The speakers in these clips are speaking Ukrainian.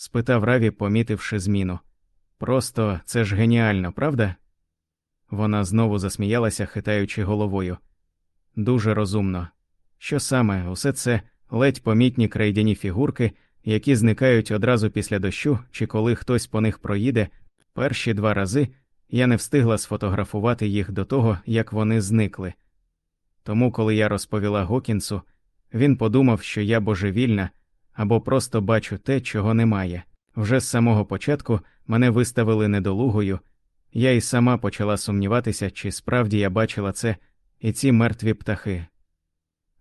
спитав Раві, помітивши зміну. Просто це ж геніально, правда? Вона знову засміялася, хитаючи головою. Дуже розумно. Що саме, усе це ледь помітні крейдяні фігурки, які зникають одразу після дощу, чи коли хтось по них проїде, перші два рази я не встигла сфотографувати їх до того, як вони зникли. Тому, коли я розповіла Гокінсу, він подумав, що я божевільна або просто бачу те, чого немає. Вже з самого початку мене виставили недолугою, я й сама почала сумніватися, чи справді я бачила це і ці мертві птахи.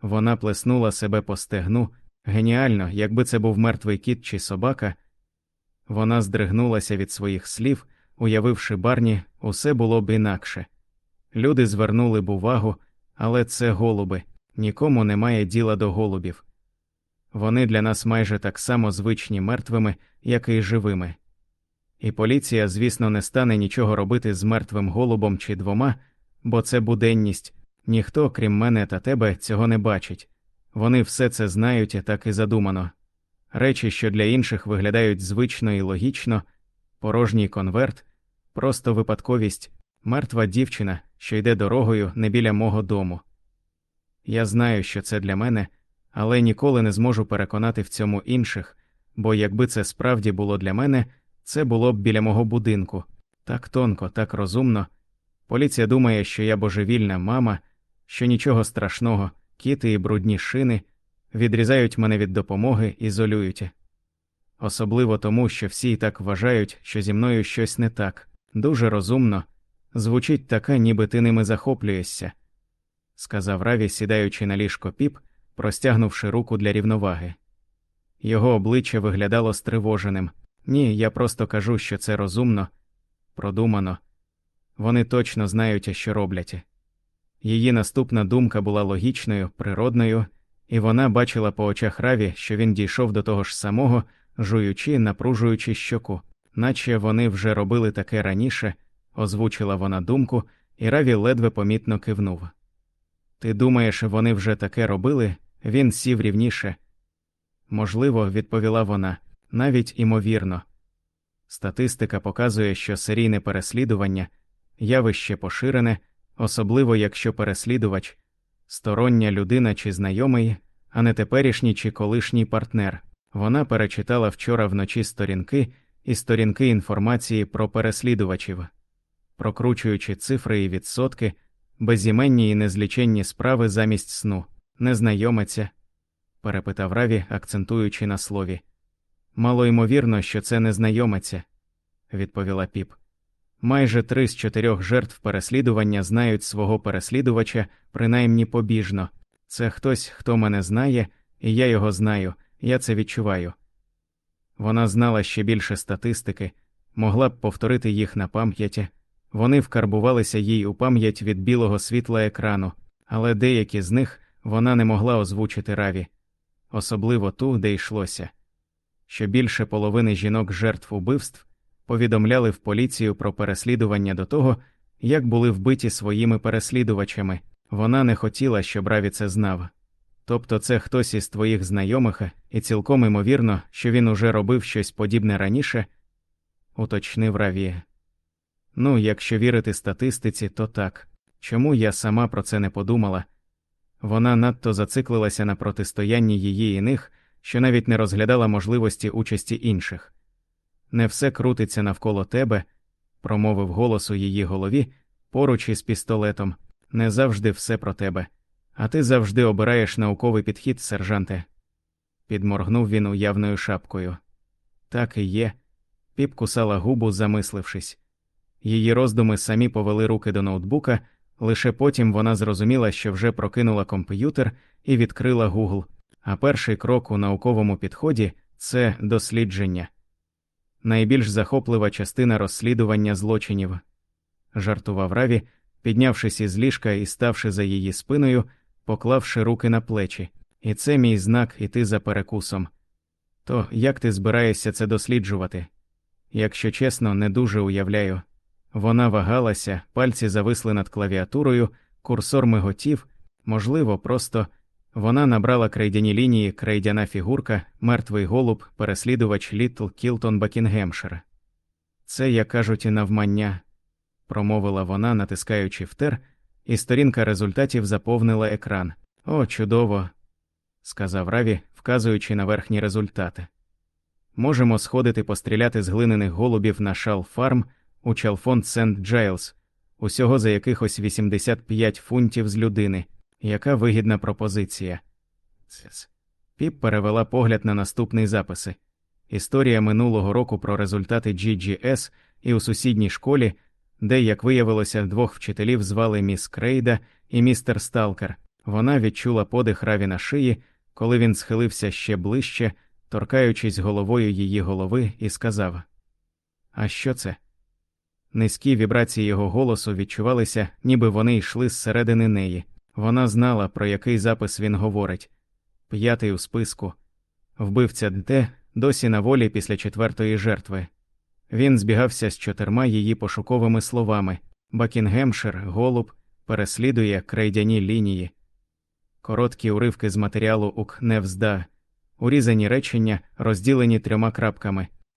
Вона плеснула себе по стегну геніально, якби це був мертвий кіт чи собака. Вона здригнулася від своїх слів, уявивши барні, усе було б інакше. Люди звернули б увагу, але це голуби, нікому немає діла до голубів. Вони для нас майже так само звичні мертвими, як і живими. І поліція, звісно, не стане нічого робити з мертвим голубом чи двома, бо це буденність, ніхто, крім мене та тебе, цього не бачить. Вони все це знають і так і задумано. Речі, що для інших виглядають звично і логічно, порожній конверт, просто випадковість, мертва дівчина, що йде дорогою не біля мого дому. Я знаю, що це для мене, але ніколи не зможу переконати в цьому інших, бо якби це справді було для мене, це було б біля мого будинку, так тонко, так розумно. Поліція думає, що я божевільна мама, що нічого страшного, кіти і брудні шини відрізають мене від допомоги, ізолюють. Особливо тому, що всі і так вважають, що зі мною щось не так, дуже розумно, звучить таке, ніби ти ними захоплюєшся, сказав Раві, сідаючи на ліжко піп, простягнувши руку для рівноваги. Його обличчя виглядало стривоженим. Ні, я просто кажу, що це розумно, продумано. Вони точно знають, що роблять. Її наступна думка була логічною, природною, і вона бачила по очах Раві, що він дійшов до того ж самого, жуючи, напружуючи щоку, наче вони вже робили таке раніше, озвучила вона думку, і Раві ледве помітно кивнув. Ти думаєш, вони вже таке робили? Він сів рівніше. Можливо, відповіла вона, навіть імовірно. Статистика показує, що серійне переслідування явище поширене, особливо якщо переслідувач, стороння людина чи знайомий, а не теперішній чи колишній партнер. Вона перечитала вчора вночі сторінки і сторінки інформації про переслідувачів, прокручуючи цифри і відсотки, безіменні і незліченні справи замість сну, незнайомиця, перепитав Раві, акцентуючи на слові. Мало ймовірно, що це незнайомиця, відповіла піп. Майже три з чотирьох жертв переслідування знають свого переслідувача, принаймні побіжно. Це хтось, хто мене знає, і я його знаю, я це відчуваю. Вона знала ще більше статистики, могла б повторити їх на пам'яті, вони вкарбувалися їй у пам'ять від білого світла екрану, але деякі з них вона не могла озвучити раві, особливо ту, де йшлося. Що більше половини жінок жертв убивств повідомляли в поліцію про переслідування до того, як були вбиті своїми переслідувачами. Вона не хотіла, щоб Раві це знав. Тобто це хтось із твоїх знайомих, і цілком імовірно, що він уже робив щось подібне раніше, уточнив Раві. Ну, якщо вірити статистиці, то так. Чому я сама про це не подумала? Вона надто зациклилася на протистоянні її і них, що навіть не розглядала можливості участі інших. Не все крутиться навколо тебе, промовив голос у її голові поруч із пістолетом, не завжди все про тебе, а ти завжди обираєш науковий підхід, сержанте. Підморгнув він уявною шапкою. Так і є. Піп кусала губу, замислившись. Її роздуми самі повели руки до ноутбука, лише потім вона зрозуміла, що вже прокинула комп'ютер і відкрила Google, а перший крок у науковому підході це дослідження найбільш захоплива частина розслідування злочинів, жартував Раві, піднявшись із ліжка і ставши за її спиною, поклавши руки на плечі, і це мій знак іти за перекусом. То як ти збираєшся це досліджувати? Якщо чесно, не дуже уявляю. Вона вагалася, пальці зависли над клавіатурою, курсор миготів, можливо, просто Вона набрала крейдяні лінії, крейдяна фігурка, мертвий голуб, переслідувач Літл Кілтон Бакінгемшир. Це, як кажуть, навмання, промовила вона, натискаючи втер, і сторінка результатів заповнила екран. О, чудово, сказав Раві, вказуючи на верхні результати. Можемо сходити постріляти з глиняних голубів на шал фарм у Чалфонд Сент Джайлз, усього за якихось 85 фунтів з людини. Яка вигідна пропозиція. Піп перевела погляд на наступний записи. Історія минулого року про результати GGS і у сусідній школі, де, як виявилося, двох вчителів звали міс Крейда і містер Сталкер. Вона відчула подих раві на шиї, коли він схилився ще ближче, торкаючись головою її голови, і сказав: А що це? Низькі вібрації його голосу відчувалися, ніби вони йшли зсередини неї. Вона знала, про який запис він говорить п'ятий у списку. Вбивця Дте досі на волі після четвертої жертви. Він збігався з чотирма її пошуковими словами Бакінгемшир, голуб, переслідує крейдяні лінії, короткі уривки з матеріалу УК «Невзда», урізані речення, розділені трьома крапками.